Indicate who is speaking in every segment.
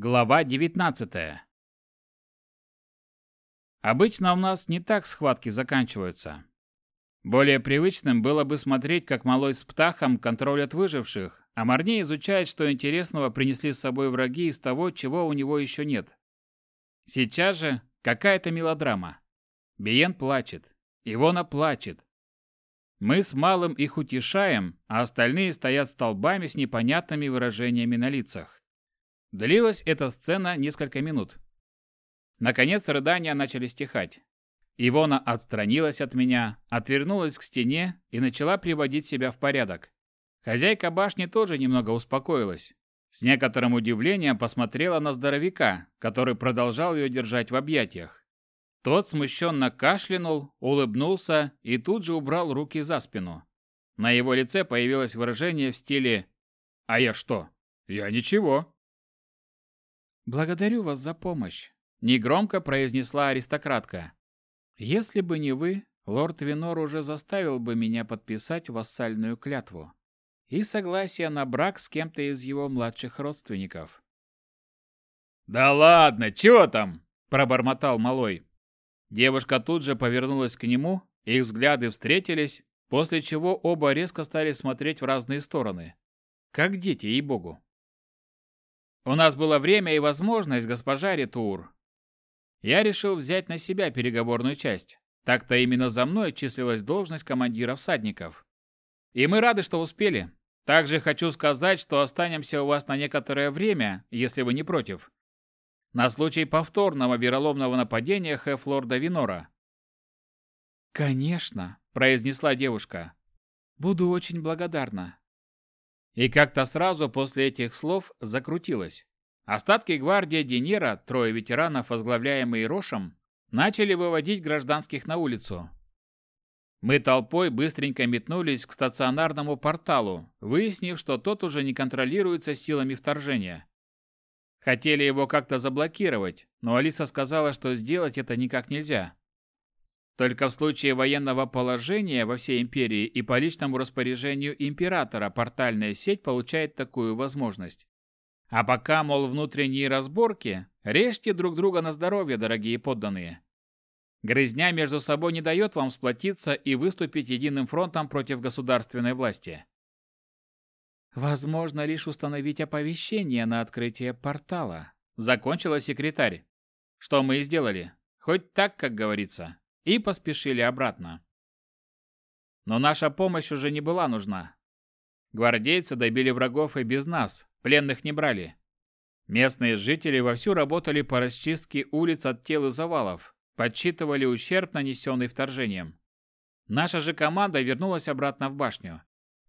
Speaker 1: Глава 19 Обычно у нас не так схватки заканчиваются. Более привычным было бы смотреть, как малой с птахом контролят выживших, а Марни изучает, что интересного принесли с собой враги из того, чего у него еще нет. Сейчас же какая-то мелодрама. Биен плачет. Ивона плачет. Мы с малым их утешаем, а остальные стоят столбами с непонятными выражениями на лицах. Длилась эта сцена несколько минут. Наконец рыдания начали стихать. Ивона отстранилась от меня, отвернулась к стене и начала приводить себя в порядок. Хозяйка башни тоже немного успокоилась. С некоторым удивлением посмотрела на здоровяка, который продолжал ее держать в объятиях. Тот смущенно кашлянул, улыбнулся и тут же убрал руки за спину. На его лице появилось выражение в стиле «А я что? Я ничего». «Благодарю вас за помощь», — негромко произнесла аристократка. «Если бы не вы, лорд Винор уже заставил бы меня подписать вассальную клятву и согласие на брак с кем-то из его младших родственников».
Speaker 2: «Да ладно, чего там?» – пробормотал малой.
Speaker 1: Девушка тут же повернулась к нему, их взгляды встретились, после чего оба резко стали смотреть в разные стороны. Как дети, ей-богу. У нас было время и возможность, госпожа Ретур. Я решил взять на себя переговорную часть. Так-то именно за мной числилась должность командира всадников. И мы рады, что успели. Также хочу сказать, что останемся у вас на некоторое время, если вы не против на случай повторного вероломного нападения Хефлорда Винора.
Speaker 3: «Конечно», – произнесла девушка. «Буду очень благодарна».
Speaker 1: И как-то сразу после этих слов закрутилась. Остатки гвардии Денера, трое ветеранов, возглавляемые Рошем, начали выводить гражданских на улицу. Мы толпой быстренько метнулись к стационарному порталу, выяснив, что тот уже не контролируется силами вторжения. Хотели его как-то заблокировать, но Алиса сказала, что сделать это никак нельзя. Только в случае военного положения во всей империи и по личному распоряжению императора портальная сеть получает такую возможность. А пока, мол, внутренние разборки, режьте друг друга на здоровье, дорогие подданные. Грызня между собой не дает вам сплотиться и выступить единым фронтом против государственной власти.
Speaker 3: Возможно лишь установить оповещение на открытие портала.
Speaker 1: Закончила секретарь. Что мы и сделали. Хоть так, как говорится. И поспешили обратно. Но наша помощь уже не была нужна. Гвардейцы добили врагов и без нас, пленных не брали. Местные жители вовсю работали по расчистке улиц от тел и завалов, подсчитывали ущерб, нанесенный вторжением. Наша же команда вернулась обратно в башню.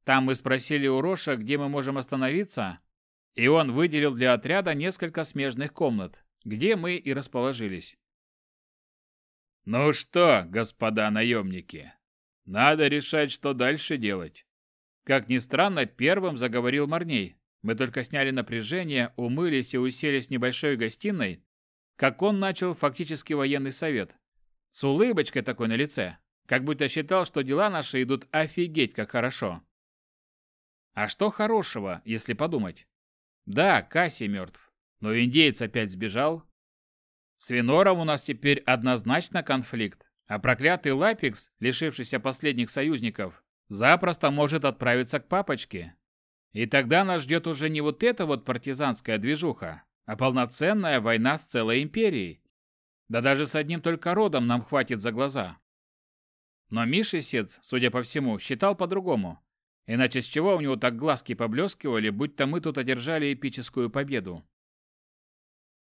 Speaker 1: Там мы спросили у Роша, где мы можем остановиться, и он выделил для отряда несколько смежных комнат, где мы и расположились.
Speaker 2: «Ну что, господа наемники, надо решать, что дальше делать».
Speaker 1: Как ни странно, первым заговорил Марней. Мы только сняли напряжение, умылись и уселись в небольшой гостиной, как он начал фактически военный совет. С улыбочкой такой на лице, как будто считал, что дела наши идут офигеть как хорошо. А что хорошего, если подумать? Да, Касси мертв, но индеец опять сбежал. С Винором у нас теперь однозначно конфликт, а проклятый Лапикс, лишившийся последних союзников, запросто может отправиться к папочке. И тогда нас ждет уже не вот эта вот партизанская движуха, а полноценная война с целой империей. Да даже с одним только родом нам хватит за глаза. Но Мишесец, судя по всему, считал по-другому. Иначе с чего у него так глазки поблескивали, будто мы тут одержали эпическую победу?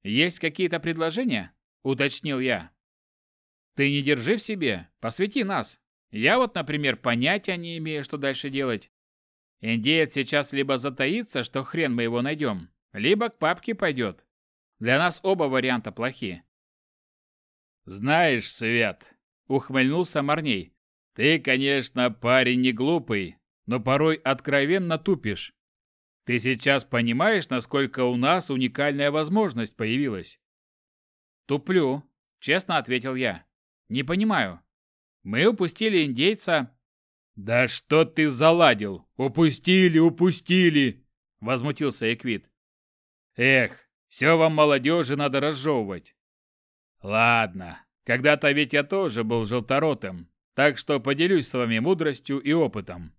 Speaker 1: «Есть какие-то предложения?» – уточнил я. «Ты не держи в себе, посвяти нас. Я вот, например, понятия не имею, что дальше делать. Индеец сейчас либо затаится, что хрен мы его найдем, либо к папке пойдет. Для нас оба варианта плохи».
Speaker 2: «Знаешь, Свет», – ухмыльнулся Марней, – «ты, конечно, парень не глупый, но порой откровенно тупишь. Ты сейчас понимаешь, насколько у нас уникальная возможность появилась?
Speaker 1: Туплю, честно ответил я. Не понимаю. Мы упустили индейца.
Speaker 2: Да что ты заладил? Упустили, упустили, возмутился Эквит. Эх, Все вам, молодежи, надо разжевывать. Ладно, когда-то ведь я тоже был желторотым, так что поделюсь с вами мудростью и опытом.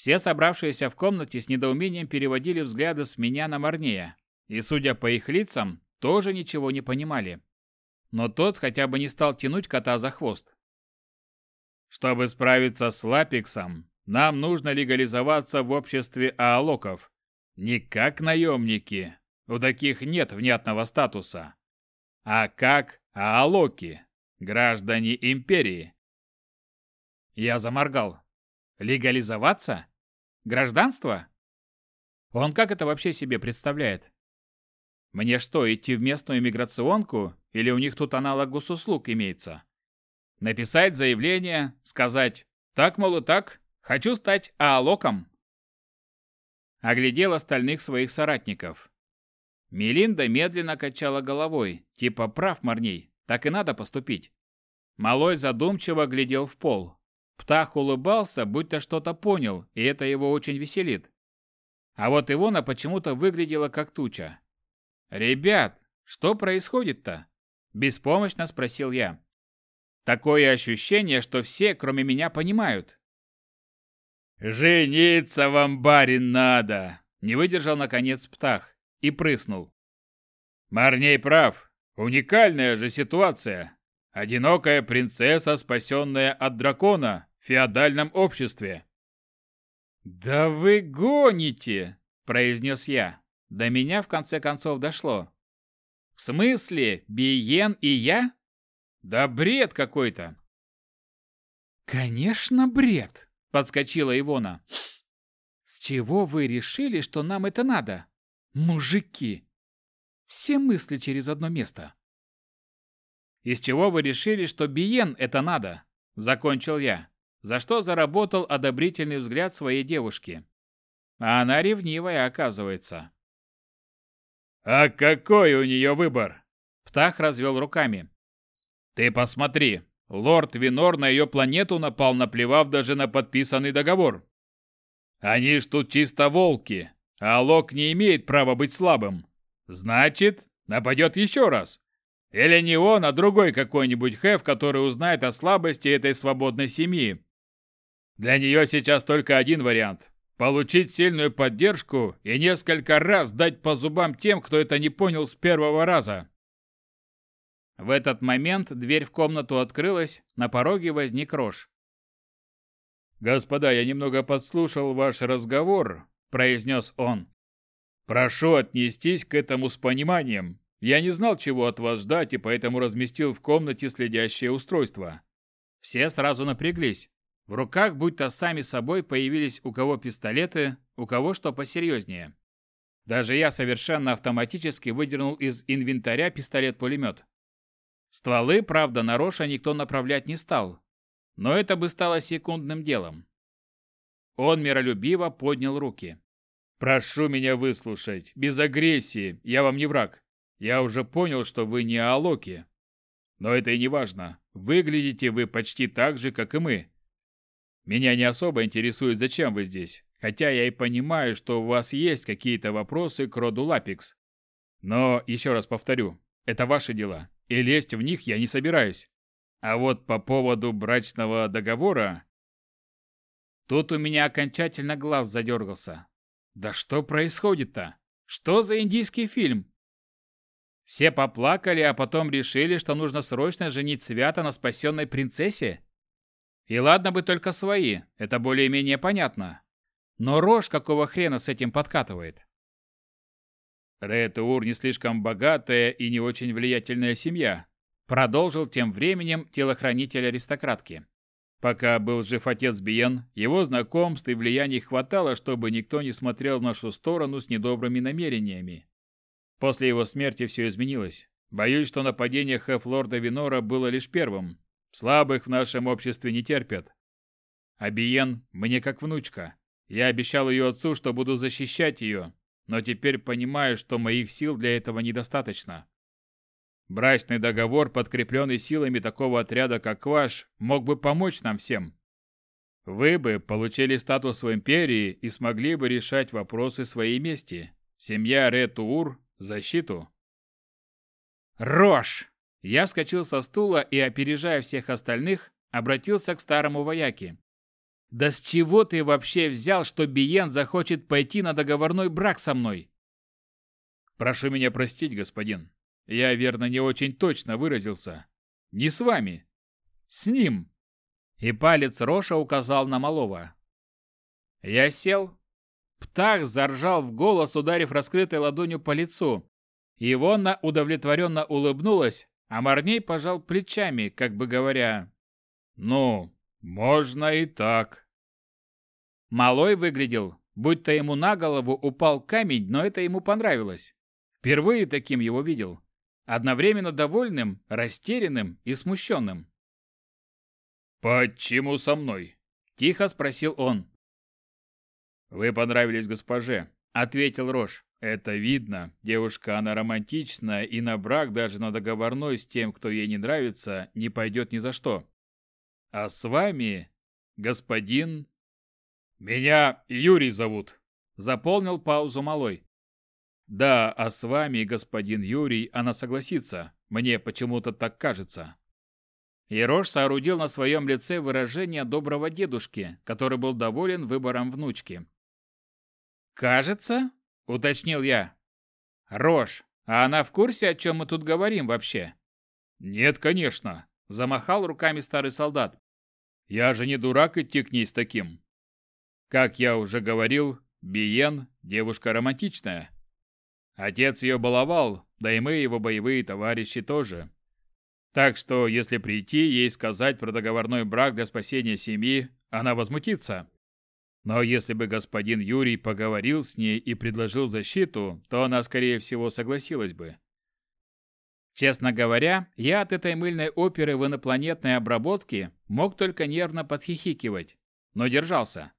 Speaker 1: Все собравшиеся в комнате с недоумением переводили взгляды с меня на Марнея, и, судя по их лицам, тоже ничего не понимали. Но тот хотя бы не стал тянуть кота за хвост.
Speaker 2: Чтобы справиться с Лапиксом, нам нужно легализоваться в обществе аалоков. Не как наемники, у таких нет внятного статуса, а как аалоки, граждане империи.
Speaker 1: Я заморгал. Легализоваться? Гражданство? Он как это вообще себе представляет? Мне что, идти в местную миграционку или у них тут аналог госуслуг имеется? Написать заявление, сказать «Так, мол, и так, хочу стать аалоком». Оглядел остальных своих соратников. Мелинда медленно качала головой, типа прав Марней, так и надо поступить. Малой задумчиво глядел в пол. Птах улыбался, будто что-то понял, и это его очень веселит. А вот Ивона почему-то выглядела как туча. «Ребят, что происходит-то?» – беспомощно спросил я. Такое ощущение, что все, кроме меня, понимают.
Speaker 2: «Жениться вам, барин, надо!» Не выдержал, наконец, Птах и прыснул. «Марней прав. Уникальная же ситуация. Одинокая принцесса, спасенная от дракона феодальном обществе».
Speaker 1: «Да вы гоните!» – произнес я. До меня в конце концов дошло. «В смысле, Биен и я?» Да бред какой-то. Конечно, бред, подскочила Ивона. С чего вы решили, что нам это надо? Мужики. Все мысли через одно место. Из чего вы решили, что Биен это надо? Закончил я, за что заработал одобрительный взгляд своей девушки. А она ревнивая, оказывается.
Speaker 2: «А какой у нее выбор?»
Speaker 1: Птах развел руками.
Speaker 2: Ты посмотри, лорд Винор на ее планету напал, наплевав даже на подписанный договор. Они ж тут чисто волки, а Лок не имеет права быть слабым. Значит, нападет еще раз. Или не он, а другой какой-нибудь хеф, который узнает о слабости этой свободной семьи. Для нее сейчас только один вариант – получить сильную поддержку и несколько раз дать по зубам тем, кто это не понял с первого раза.
Speaker 1: В этот момент дверь в комнату открылась, на пороге возник Рош.
Speaker 2: «Господа, я немного подслушал ваш разговор», – произнес он. «Прошу отнестись к этому с пониманием. Я не знал, чего от вас ждать, и поэтому разместил в комнате следящее устройство».
Speaker 1: Все сразу напряглись. В руках будто сами собой появились у кого пистолеты, у кого что посерьезнее. Даже я совершенно автоматически выдернул из инвентаря пистолет-пулемет. Стволы, правда, на никто направлять не стал, но это бы стало секундным делом. Он миролюбиво поднял руки.
Speaker 2: «Прошу меня выслушать, без агрессии, я вам не враг. Я уже понял, что вы не Алоки. Но это и не важно. Выглядите вы почти так же, как и мы. Меня не особо интересует, зачем вы здесь, хотя я и понимаю, что у вас есть какие-то вопросы к роду Лапикс. Но, еще раз повторю, это ваши дела и лезть в них я не собираюсь. А вот по поводу брачного договора...
Speaker 1: Тут у меня окончательно глаз задергался. Да что происходит-то? Что за индийский фильм? Все поплакали, а потом решили, что нужно срочно женить Свята на спасенной принцессе? И ладно бы только свои, это более-менее понятно. Но рожь какого хрена с этим подкатывает?
Speaker 2: Ретаур не слишком богатая и не очень влиятельная семья, продолжил тем временем телохранитель аристократки. Пока был жив отец Биен, его знакомств и влияний хватало, чтобы никто не смотрел в нашу сторону с недобрыми намерениями. После его смерти все изменилось. Боюсь, что нападение Хеф-лорда Винора было лишь первым. Слабых в нашем обществе не терпят. А Биен мне как внучка. Я обещал ее отцу, что буду защищать ее, но теперь понимаю, что моих сил для этого недостаточно. Брачный договор, подкрепленный силами такого отряда, как ваш, мог бы помочь нам всем. Вы бы получили статус в империи и смогли бы решать вопросы своей мести. Семья Ретуур защиту.
Speaker 1: Рожь! Я вскочил со стула и, опережая всех остальных, обратился к старому вояке. «Да с чего ты вообще взял, что Биен захочет пойти на договорной брак со мной?»
Speaker 2: «Прошу меня простить, господин. Я, верно, не очень точно выразился. Не с вами. С ним!»
Speaker 1: И палец Роша указал на малого. Я сел. Птах заржал в голос, ударив раскрытой ладонью по лицу. Ивонна удовлетворенно улыбнулась, а Марней пожал плечами, как бы говоря,
Speaker 2: «Ну, можно и так».
Speaker 1: Малой выглядел, будто ему на голову упал камень, но это ему понравилось. Впервые таким его видел. Одновременно довольным, растерянным и смущенным.
Speaker 2: «Почему со мной?» – тихо спросил он. «Вы понравились госпоже», – ответил Рош. «Это видно. Девушка, она романтичная, и на брак даже на договорной с тем, кто ей не нравится, не пойдет ни за что. А с вами, господин...» «Меня Юрий зовут», – заполнил паузу малой. «Да, а с вами, господин Юрий, она согласится. Мне почему-то так кажется».
Speaker 1: Ерош соорудил на своем лице выражение доброго дедушки, который был доволен выбором внучки. «Кажется?» – уточнил я. «Рош, а она в курсе, о чем мы тут говорим вообще?»
Speaker 2: «Нет, конечно», – замахал руками старый солдат. «Я же не дурак идти к ней с таким. Как я уже говорил, Биен – девушка романтичная. Отец ее баловал, да и мы, его боевые товарищи, тоже. Так что, если прийти ей сказать про договорной брак для спасения семьи, она возмутится. Но если бы господин Юрий поговорил с ней и предложил защиту, то она, скорее всего, согласилась бы.
Speaker 1: Честно говоря, я от этой мыльной оперы в инопланетной обработке мог только нервно подхихикивать, но держался.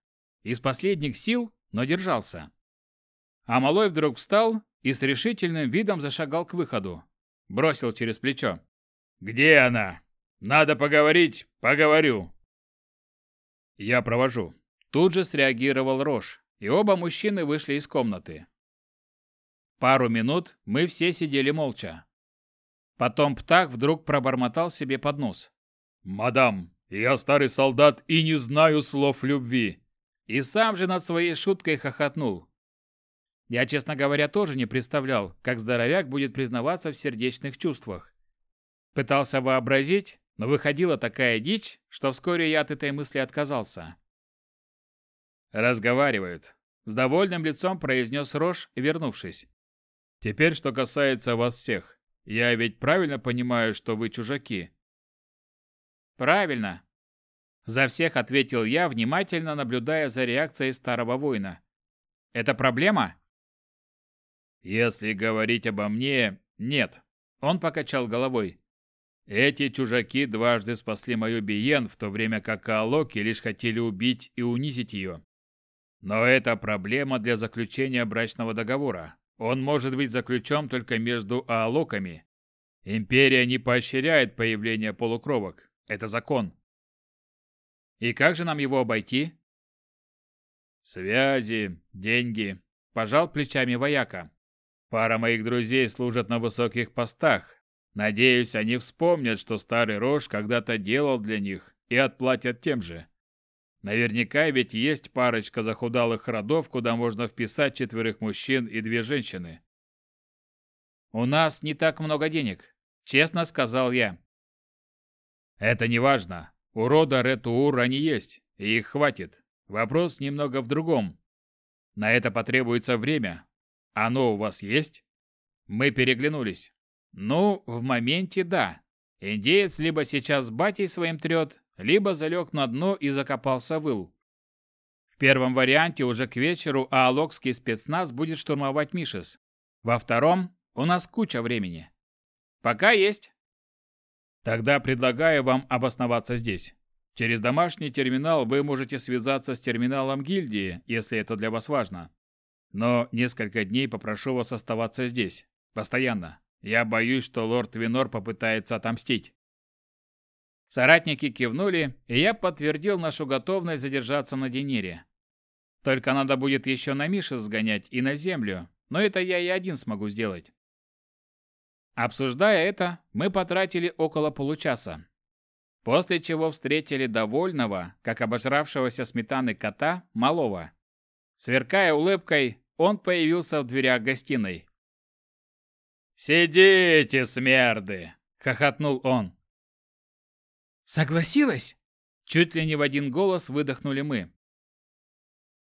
Speaker 1: Из последних сил, но держался. А малой вдруг встал и с решительным видом зашагал к выходу. Бросил через плечо.
Speaker 2: «Где она? Надо поговорить, поговорю».
Speaker 1: «Я провожу», Тут же среагировал Рош, и оба мужчины вышли из комнаты. Пару минут мы все сидели молча. Потом Птах вдруг пробормотал себе под нос.
Speaker 2: «Мадам, я старый солдат и не знаю слов любви!»
Speaker 1: И сам же над своей шуткой хохотнул. Я, честно говоря, тоже не представлял, как здоровяк будет признаваться в сердечных чувствах. Пытался вообразить, но выходила такая дичь, что вскоре я от этой мысли отказался.
Speaker 2: «Разговаривают», — с довольным лицом произнес Рош, вернувшись. «Теперь, что касается вас всех. Я ведь правильно понимаю, что вы чужаки?»
Speaker 1: «Правильно», — за всех ответил я, внимательно наблюдая за реакцией старого воина. «Это проблема?»
Speaker 2: «Если говорить обо мне, нет», — он покачал головой. «Эти чужаки дважды спасли мою Биен, в то время как Аалоки лишь хотели убить и унизить ее. Но это проблема для заключения брачного договора. Он может быть заключен только между аалоками. Империя не поощряет появление полукровок. Это закон.
Speaker 1: И как же нам его обойти?
Speaker 2: Связи, деньги. Пожал плечами вояка. Пара моих друзей служат на высоких постах. Надеюсь, они вспомнят, что старый Рож когда-то делал для них и отплатят тем же. Наверняка ведь есть парочка захудалых родов, куда можно вписать четверых мужчин и две женщины.
Speaker 1: «У нас не так много денег», — честно сказал я.
Speaker 2: «Это не важно. У рода Ретуур они есть, и их хватит. Вопрос немного в другом. На это потребуется время. Оно у вас есть?»
Speaker 1: Мы переглянулись. «Ну, в моменте да. Индеец либо сейчас с батей своим трет, либо залег на дно и закопался в ил. В первом варианте уже к вечеру аалокский спецназ будет штурмовать Мишес. Во втором у нас куча времени. Пока есть.
Speaker 2: Тогда предлагаю вам обосноваться здесь. Через домашний терминал вы можете связаться с терминалом гильдии, если это для вас важно. Но несколько дней попрошу вас оставаться здесь. Постоянно. Я боюсь, что лорд Винор попытается отомстить.
Speaker 1: Соратники кивнули, и я подтвердил нашу готовность задержаться на Денере. Только надо будет еще на Мише сгонять и на землю, но это я и один смогу сделать. Обсуждая это, мы потратили около получаса. После чего встретили довольного, как обожравшегося сметаны кота, малого. Сверкая улыбкой, он появился в дверях гостиной. «Сидите, смерды!» — хохотнул он.
Speaker 3: «Согласилась?»
Speaker 1: Чуть ли не в один голос выдохнули мы.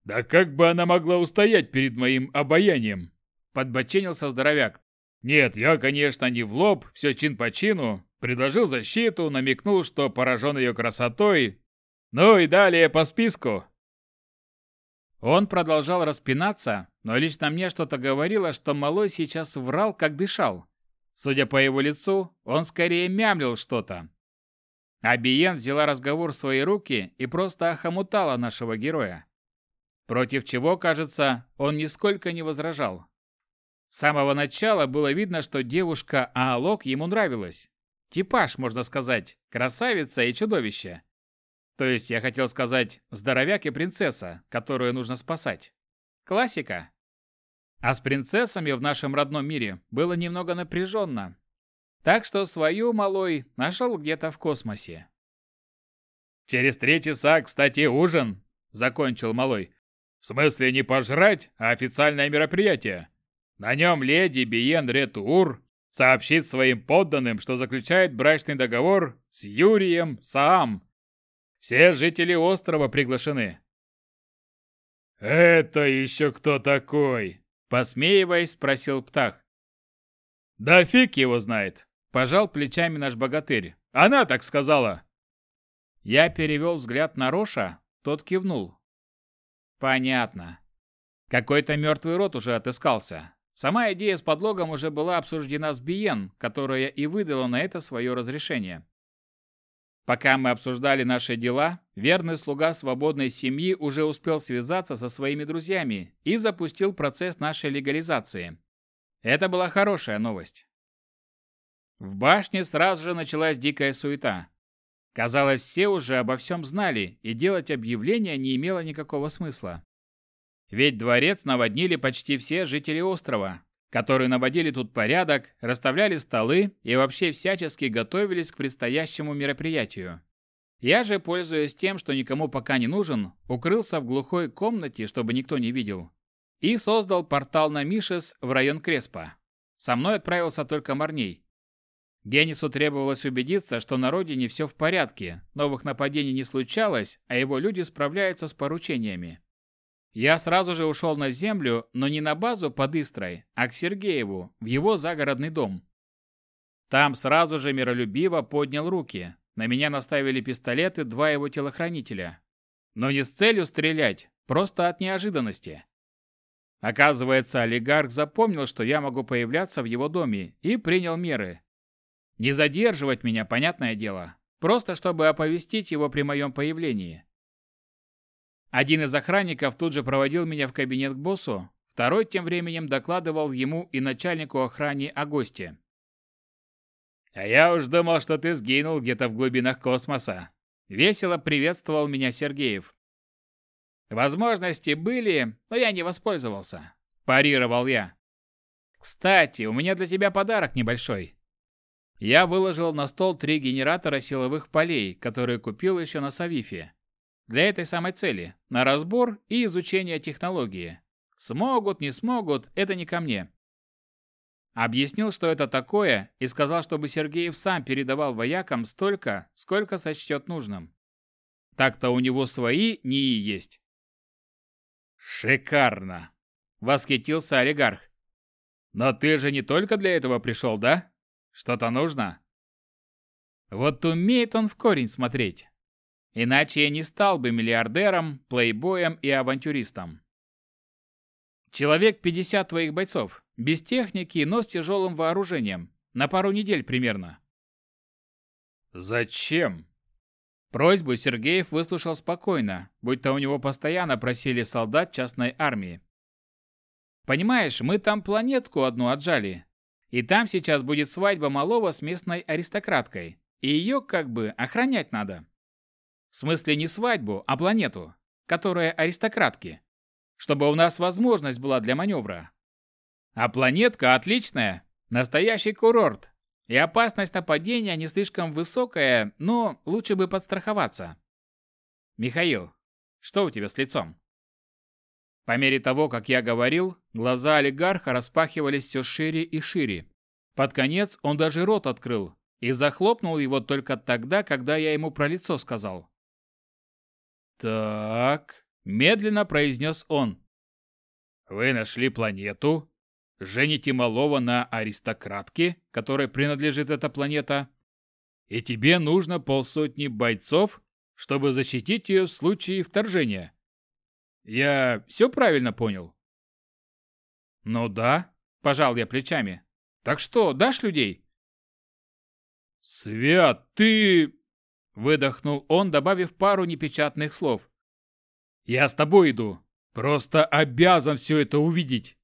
Speaker 2: «Да как бы она могла устоять перед моим обаянием?»
Speaker 1: — подбоченился здоровяк.
Speaker 2: «Нет, я, конечно, не в лоб, все чин по чину, предложил защиту, намекнул, что поражен ее красотой. Ну и далее по списку».
Speaker 1: Он продолжал распинаться, но лично мне что-то говорило, что малой сейчас врал, как дышал. Судя по его лицу, он скорее мямлил что-то. А Биен взяла разговор в свои руки и просто охомутала нашего героя. Против чего, кажется, он нисколько не возражал. С самого начала было видно, что девушка Аалок ему нравилась. Типаж, можно сказать, красавица и чудовище. То есть я хотел сказать здоровяк и принцесса, которую нужно спасать. Классика. А с принцессами в нашем родном мире было немного напряженно. Так что свою малой нашел где-то в космосе.
Speaker 2: «Через три часа, кстати, ужин», — закончил малой. В смысле не пожрать, а официальное мероприятие. На нем леди Биен Ретур сообщит своим подданным, что заключает брачный договор с Юрием Саам. Все жители острова приглашены. «Это еще кто такой?» Посмеиваясь, спросил Птах. «Да фиг его знает!» Пожал плечами наш богатырь. «Она так сказала!»
Speaker 1: Я перевел взгляд на Роша, тот кивнул. Понятно. Какой-то мертвый род уже отыскался. Сама идея с подлогом уже была обсуждена с Биен, которая и выдала на это свое разрешение. Пока мы обсуждали наши дела, верный слуга свободной семьи уже успел связаться со своими друзьями и запустил процесс нашей легализации. Это была хорошая новость. В башне сразу же началась дикая суета. Казалось, все уже обо всем знали, и делать объявление не имело никакого смысла. Ведь дворец наводнили почти все жители острова, которые наводили тут порядок, расставляли столы и вообще всячески готовились к предстоящему мероприятию. Я же, пользуясь тем, что никому пока не нужен, укрылся в глухой комнате, чтобы никто не видел, и создал портал на Мишес в район Креспа. Со мной отправился только Марней. Генису требовалось убедиться, что на родине все в порядке, новых нападений не случалось, а его люди справляются с поручениями. Я сразу же ушел на землю, но не на базу под Истрой, а к Сергееву, в его загородный дом. Там сразу же миролюбиво поднял руки. На меня наставили пистолеты два его телохранителя. Но не с целью стрелять, просто от неожиданности. Оказывается, олигарх запомнил, что я могу появляться в его доме, и принял меры, не задерживать меня, понятное дело. Просто чтобы оповестить его при моем появлении. Один из охранников тут же проводил меня в кабинет к боссу, второй тем временем докладывал ему и начальнику охраны о госте. «А я уж думал, что ты сгинул где-то в глубинах космоса», — весело приветствовал меня Сергеев. «Возможности были, но я не воспользовался», – парировал я. «Кстати, у меня для тебя подарок небольшой. Я выложил на стол три генератора силовых полей, которые купил еще на Савифе. Для этой самой цели – на разбор и изучение технологии. Смогут, не смогут – это не ко мне. Объяснил, что это такое, и сказал, чтобы Сергеев сам передавал воякам столько, сколько сочтет нужным. Так-то у него свои НИИ есть.
Speaker 2: «Шикарно!» – восхитился олигарх.
Speaker 1: «Но ты же не только для этого пришел, да?» Что-то нужно? Вот умеет он в корень смотреть. Иначе я не стал бы миллиардером, плейбоем и авантюристом. Человек 50 твоих бойцов, без техники, но с тяжелым вооружением, на пару недель примерно.
Speaker 2: Зачем?
Speaker 1: Просьбу Сергеев выслушал спокойно, будто у него постоянно просили солдат частной армии. Понимаешь, мы там планетку одну отжали, и там сейчас будет свадьба малого с местной аристократкой. И ее как бы охранять надо. В смысле не свадьбу, а планету, которая аристократки. Чтобы у нас возможность была для маневра. А планетка отличная, настоящий курорт. И опасность нападения не слишком высокая, но лучше бы подстраховаться. Михаил, что у тебя с лицом? По мере того, как я говорил, глаза олигарха распахивались все шире и шире. Под конец он даже рот открыл и захлопнул его только тогда, когда я ему про лицо сказал. «Так», — медленно произнес он. «Вы нашли планету, жените малого на аристократке, которой принадлежит эта планета, и тебе нужно полсотни бойцов, чтобы защитить ее в случае вторжения. Я все правильно понял? Ну да, пожал я плечами. Так что, дашь людей? Свят, ты... Выдохнул он, добавив пару непечатных слов. Я с тобой иду. Просто обязан все это увидеть.